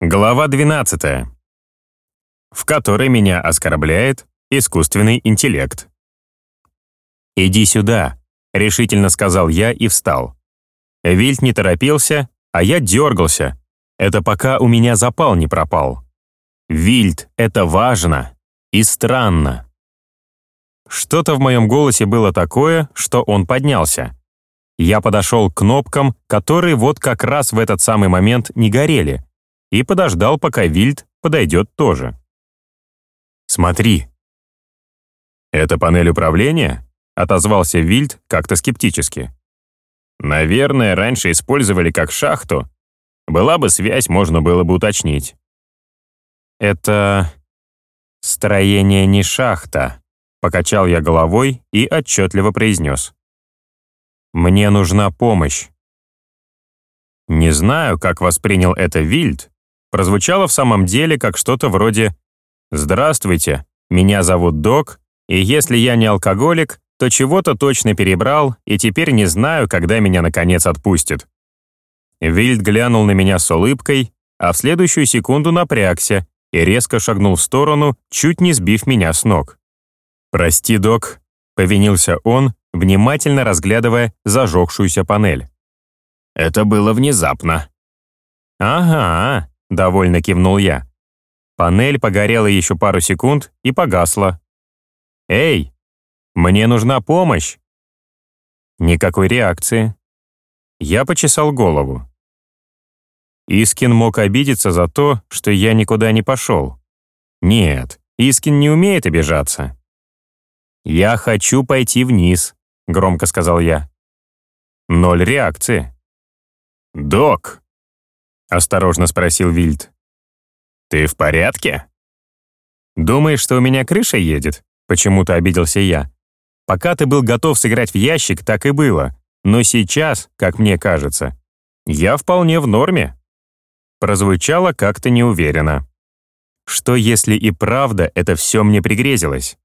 Глава 12, в которой меня оскорбляет искусственный интеллект. «Иди сюда», — решительно сказал я и встал. Вильд не торопился, а я дергался. Это пока у меня запал не пропал. Вильд — это важно и странно. Что-то в моем голосе было такое, что он поднялся. Я подошел к кнопкам, которые вот как раз в этот самый момент не горели, и подождал, пока Вильд подойдет тоже. «Смотри». «Это панель управления?» — отозвался Вильд как-то скептически. «Наверное, раньше использовали как шахту. Была бы связь, можно было бы уточнить». «Это строение не шахта», — покачал я головой и отчетливо произнес. «Мне нужна помощь». Не знаю, как воспринял это Вильд, прозвучало в самом деле как что-то вроде «Здравствуйте, меня зовут Док, и если я не алкоголик, то чего-то точно перебрал и теперь не знаю, когда меня наконец отпустят». Вильд глянул на меня с улыбкой, а в следующую секунду напрягся и резко шагнул в сторону, чуть не сбив меня с ног. «Прости, док», — повинился он, внимательно разглядывая зажегшуюся панель. «Это было внезапно». «Ага, — довольно кивнул я. Панель погорела еще пару секунд и погасла. «Эй, мне нужна помощь!» Никакой реакции. Я почесал голову. Искин мог обидеться за то, что я никуда не пошел. Нет, Искин не умеет обижаться. «Я хочу пойти вниз», — громко сказал я. Ноль реакции. «Док», — осторожно спросил Вильд. «Ты в порядке?» «Думаешь, что у меня крыша едет?» — почему-то обиделся я. «Пока ты был готов сыграть в ящик, так и было. Но сейчас, как мне кажется, я вполне в норме». Прозвучало как-то неуверенно. Что если и правда это все мне пригрезилось?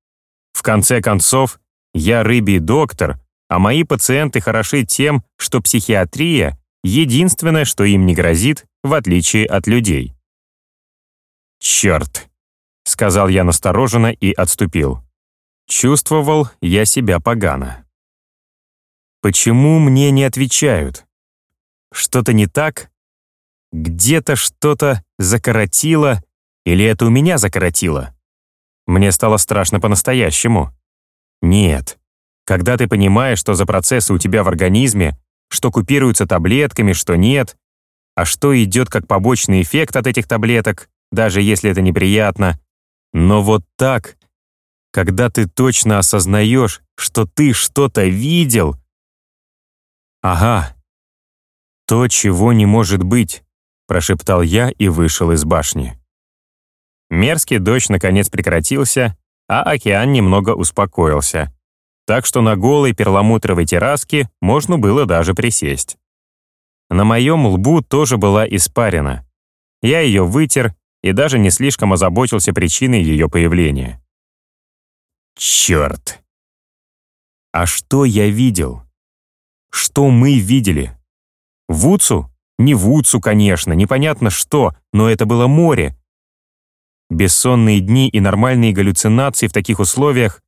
В конце концов, я рыбий доктор, а мои пациенты хороши тем, что психиатрия Единственное, что им не грозит, в отличие от людей. «Черт!» — сказал я настороженно и отступил. Чувствовал я себя погано. Почему мне не отвечают? Что-то не так? Где-то что-то закоротило, или это у меня закоротило? Мне стало страшно по-настоящему. Нет. Когда ты понимаешь, что за процессы у тебя в организме, что купируются таблетками, что нет, а что идет как побочный эффект от этих таблеток, даже если это неприятно. Но вот так, когда ты точно осознаешь, что ты что-то видел... Ага, то, чего не может быть, прошептал я и вышел из башни. Мерзкий дождь наконец прекратился, а океан немного успокоился так что на голой перламутровой терраске можно было даже присесть. На моем лбу тоже была испарина. Я ее вытер и даже не слишком озаботился причиной ее появления. Черт! А что я видел? Что мы видели? Вуцу? Не Вуцу, конечно, непонятно что, но это было море. Бессонные дни и нормальные галлюцинации в таких условиях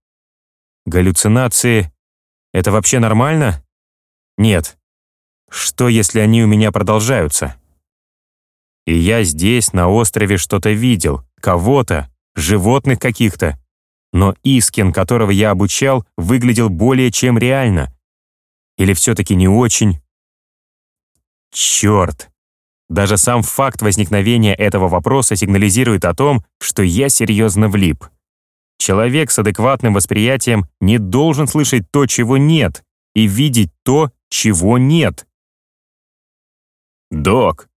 Галлюцинации — это вообще нормально? Нет. Что, если они у меня продолжаются? И я здесь, на острове, что-то видел, кого-то, животных каких-то. Но Искин, которого я обучал, выглядел более чем реально. Или все-таки не очень? Черт! Даже сам факт возникновения этого вопроса сигнализирует о том, что я серьезно влип. Человек с адекватным восприятием не должен слышать то, чего нет, и видеть то, чего нет. «Док!»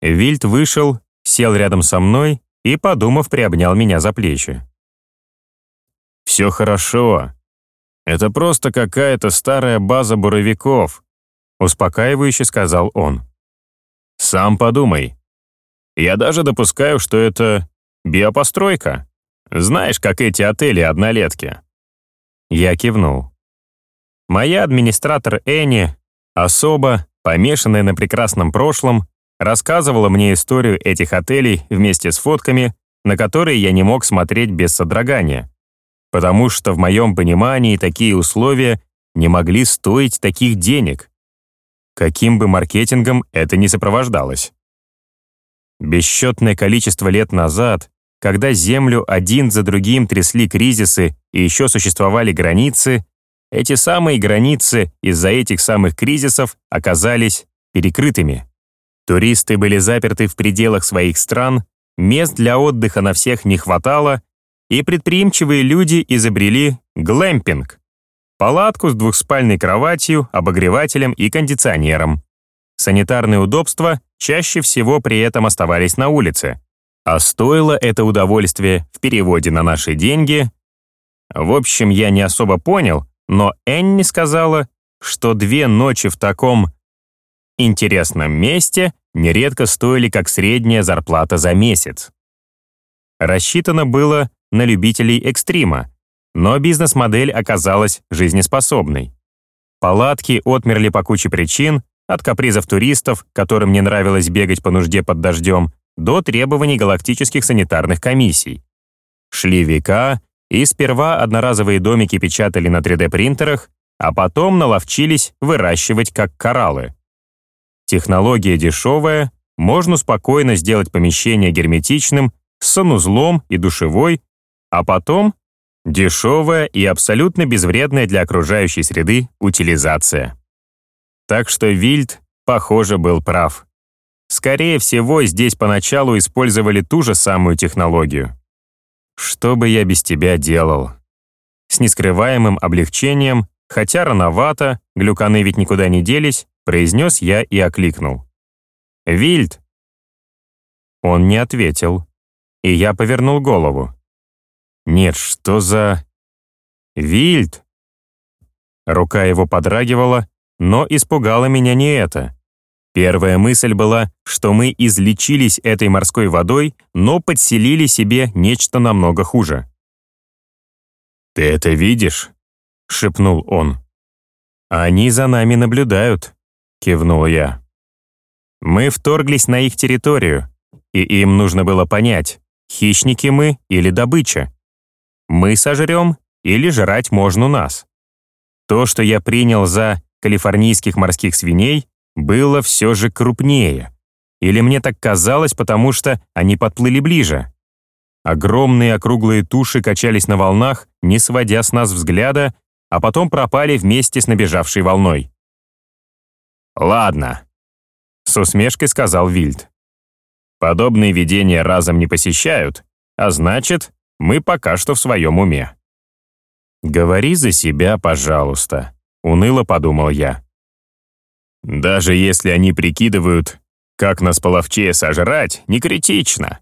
Вильд вышел, сел рядом со мной и, подумав, приобнял меня за плечи. «Все хорошо. Это просто какая-то старая база буровиков», успокаивающе сказал он. «Сам подумай. Я даже допускаю, что это биопостройка. Знаешь, как эти отели-однолетки?» Я кивнул. Моя администратор Энни, особо, помешанная на прекрасном прошлом, рассказывала мне историю этих отелей вместе с фотками, на которые я не мог смотреть без содрогания. Потому что в моем понимании такие условия не могли стоить таких денег. Каким бы маркетингом это ни сопровождалось. Бесчетное количество лет назад, когда Землю один за другим трясли кризисы и еще существовали границы, эти самые границы из-за этих самых кризисов оказались перекрытыми. Туристы были заперты в пределах своих стран, мест для отдыха на всех не хватало, и предприимчивые люди изобрели глэмпинг — палатку с двухспальной кроватью, обогревателем и кондиционером. Санитарные удобства чаще всего при этом оставались на улице. А стоило это удовольствие в переводе на наши деньги... В общем, я не особо понял, но Энни сказала, что две ночи в таком интересном месте нередко стоили как средняя зарплата за месяц. Рассчитано было на любителей экстрима, но бизнес-модель оказалась жизнеспособной. Палатки отмерли по куче причин, от капризов туристов, которым не нравилось бегать по нужде под дождем, до требований галактических санитарных комиссий. Шли века, и сперва одноразовые домики печатали на 3D-принтерах, а потом наловчились выращивать как кораллы. Технология дешевая, можно спокойно сделать помещение герметичным, с санузлом и душевой, а потом дешевая и абсолютно безвредная для окружающей среды утилизация. Так что Вильд, похоже, был прав. Скорее всего, здесь поначалу использовали ту же самую технологию. Что бы я без тебя делал? С нескрываемым облегчением, хотя рановато, глюканы ведь никуда не делись, произнес я и окликнул. «Вильд!» Он не ответил, и я повернул голову. «Нет, что за...» «Вильд!» Рука его подрагивала, но испугало меня не это. Первая мысль была, что мы излечились этой морской водой, но подселили себе нечто намного хуже. «Ты это видишь?» — шепнул он. «Они за нами наблюдают», — кивнул я. Мы вторглись на их территорию, и им нужно было понять, хищники мы или добыча. Мы сожрем или жрать можно нас. То, что я принял за калифорнийских морских свиней было все же крупнее. Или мне так казалось, потому что они подплыли ближе. Огромные округлые туши качались на волнах, не сводя с нас взгляда, а потом пропали вместе с набежавшей волной. «Ладно», — с усмешкой сказал Вильд. «Подобные видения разом не посещают, а значит, мы пока что в своем уме». «Говори за себя, пожалуйста», Уныло подумал я. Даже если они прикидывают, как нас половчее сожрать, не критично.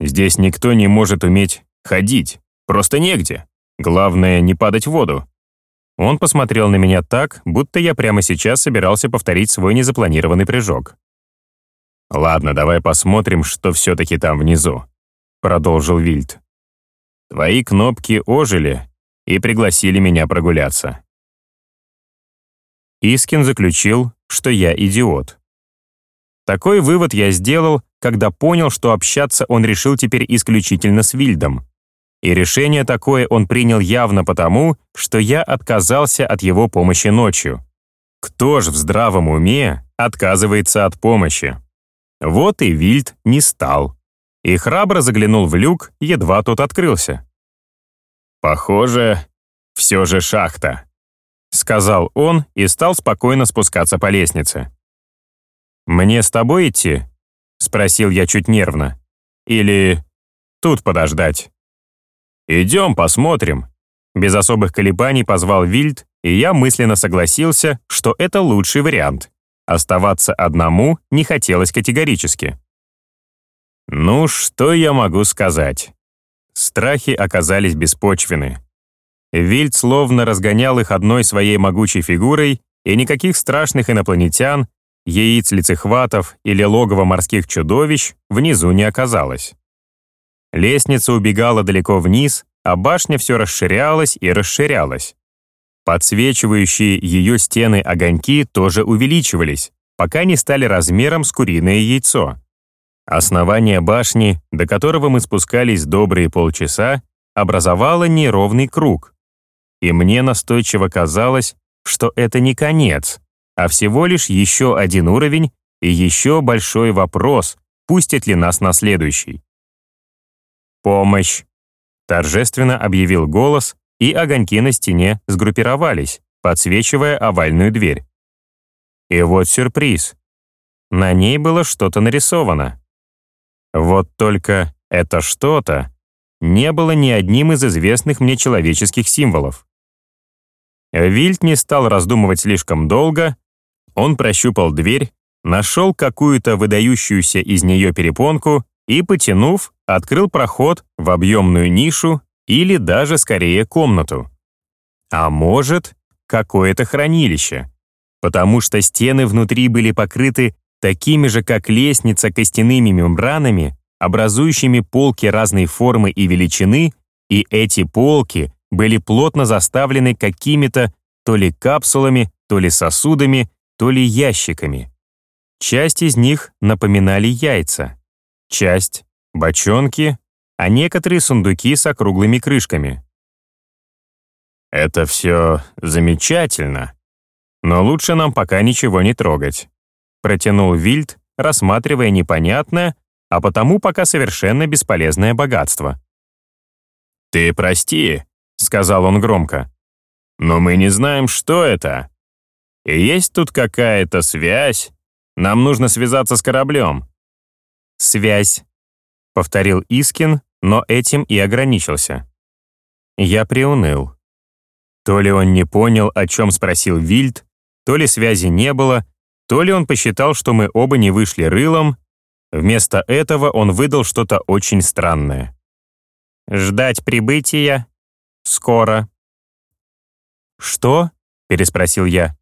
Здесь никто не может уметь ходить, просто негде. Главное, не падать в воду. Он посмотрел на меня так, будто я прямо сейчас собирался повторить свой незапланированный прыжок. «Ладно, давай посмотрим, что все-таки там внизу», — продолжил Вильд. «Твои кнопки ожили и пригласили меня прогуляться. Искин заключил, что я идиот. Такой вывод я сделал, когда понял, что общаться он решил теперь исключительно с Вильдом. И решение такое он принял явно потому, что я отказался от его помощи ночью. Кто ж в здравом уме отказывается от помощи? Вот и Вильд не стал. И храбро заглянул в люк, едва тот открылся. Похоже, все же шахта. — сказал он и стал спокойно спускаться по лестнице. «Мне с тобой идти?» — спросил я чуть нервно. «Или тут подождать?» «Идем, посмотрим». Без особых колебаний позвал Вильд, и я мысленно согласился, что это лучший вариант. Оставаться одному не хотелось категорически. Ну, что я могу сказать? Страхи оказались беспочвены. Вильд словно разгонял их одной своей могучей фигурой, и никаких страшных инопланетян, яиц лицехватов или логова морских чудовищ внизу не оказалось. Лестница убегала далеко вниз, а башня все расширялась и расширялась. Подсвечивающие ее стены огоньки тоже увеличивались, пока не стали размером с куриное яйцо. Основание башни, до которого мы спускались добрые полчаса, образовало неровный круг. И мне настойчиво казалось, что это не конец, а всего лишь еще один уровень и еще большой вопрос, пустят ли нас на следующий. «Помощь!» — торжественно объявил голос, и огоньки на стене сгруппировались, подсвечивая овальную дверь. И вот сюрприз. На ней было что-то нарисовано. Вот только это что-то не было ни одним из известных мне человеческих символов. Вильд не стал раздумывать слишком долго, он прощупал дверь, нашел какую-то выдающуюся из нее перепонку и, потянув, открыл проход в объемную нишу или даже скорее комнату. А может, какое-то хранилище, потому что стены внутри были покрыты такими же, как лестница, костяными мембранами, образующими полки разной формы и величины, и эти полки были плотно заставлены какими-то то ли капсулами, то ли сосудами, то ли ящиками. Часть из них напоминали яйца, часть — бочонки, а некоторые сундуки с округлыми крышками. «Это все замечательно, но лучше нам пока ничего не трогать», протянул Вильд, рассматривая непонятное, а потому пока совершенно бесполезное богатство. «Ты прости», — сказал он громко, «но мы не знаем, что это. И есть тут какая-то связь. Нам нужно связаться с кораблем». «Связь», — повторил Искин, но этим и ограничился. Я приуныл. То ли он не понял, о чем спросил Вильд, то ли связи не было, то ли он посчитал, что мы оба не вышли рылом, Вместо этого он выдал что-то очень странное. «Ждать прибытия? Скоро». «Что?» — переспросил я.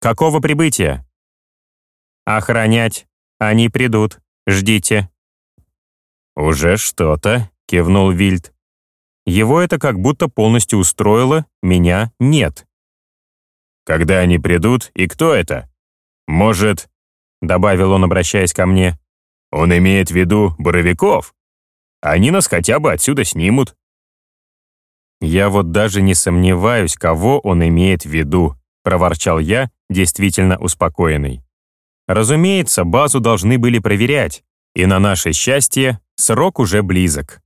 «Какого прибытия?» «Охранять. Они придут. Ждите». «Уже что-то», — кивнул Вильд. Его это как будто полностью устроило, меня нет. «Когда они придут и кто это? Может...» — добавил он, обращаясь ко мне. Он имеет в виду боровиков. Они нас хотя бы отсюда снимут. Я вот даже не сомневаюсь, кого он имеет в виду, проворчал я, действительно успокоенный. Разумеется, базу должны были проверять, и на наше счастье срок уже близок.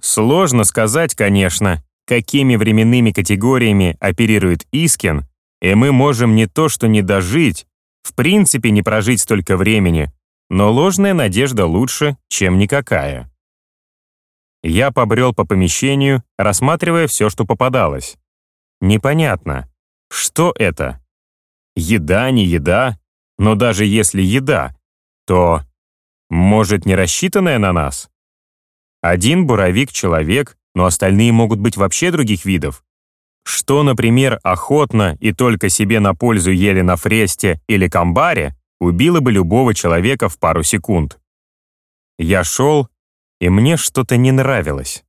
Сложно сказать, конечно, какими временными категориями оперирует Искин, и мы можем не то что не дожить, в принципе не прожить столько времени, но ложная надежда лучше, чем никакая. Я побрел по помещению, рассматривая все, что попадалось. Непонятно, что это? Еда, не еда, но даже если еда, то, может, не рассчитанная на нас? Один буровик — человек, но остальные могут быть вообще других видов. Что, например, охотно и только себе на пользу ели на фресте или камбаре, убило бы любого человека в пару секунд. Я шел, и мне что-то не нравилось.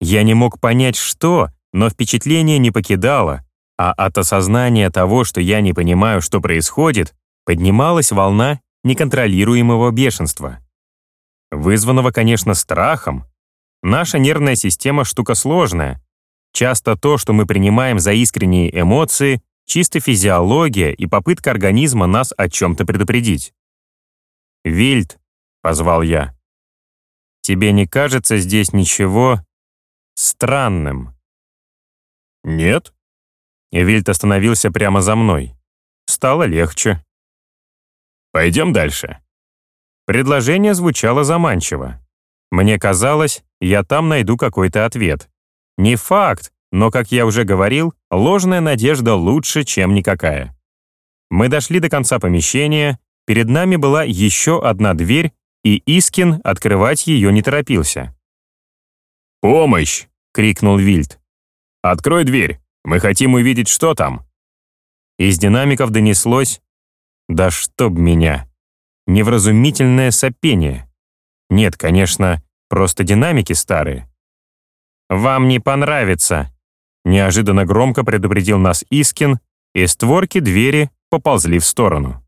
Я не мог понять, что, но впечатление не покидало, а от осознания того, что я не понимаю, что происходит, поднималась волна неконтролируемого бешенства. Вызванного, конечно, страхом. Наша нервная система штука сложная. Часто то, что мы принимаем за искренние эмоции, Чисто физиология и попытка организма нас о чем-то предупредить. «Вильд», — позвал я, — «тебе не кажется здесь ничего странным?» «Нет». Вильд остановился прямо за мной. Стало легче. «Пойдем дальше». Предложение звучало заманчиво. Мне казалось, я там найду какой-то ответ. Не факт, но, как я уже говорил, ложная надежда лучше, чем никакая. Мы дошли до конца помещения, перед нами была еще одна дверь, и Искин открывать ее не торопился. «Помощь!» — крикнул Вильд. «Открой дверь, мы хотим увидеть, что там». Из динамиков донеслось «Да чтоб меня!» Невразумительное сопение. Нет, конечно, просто динамики старые. «Вам не понравится», Неожиданно громко предупредил нас Искин, и створки двери поползли в сторону.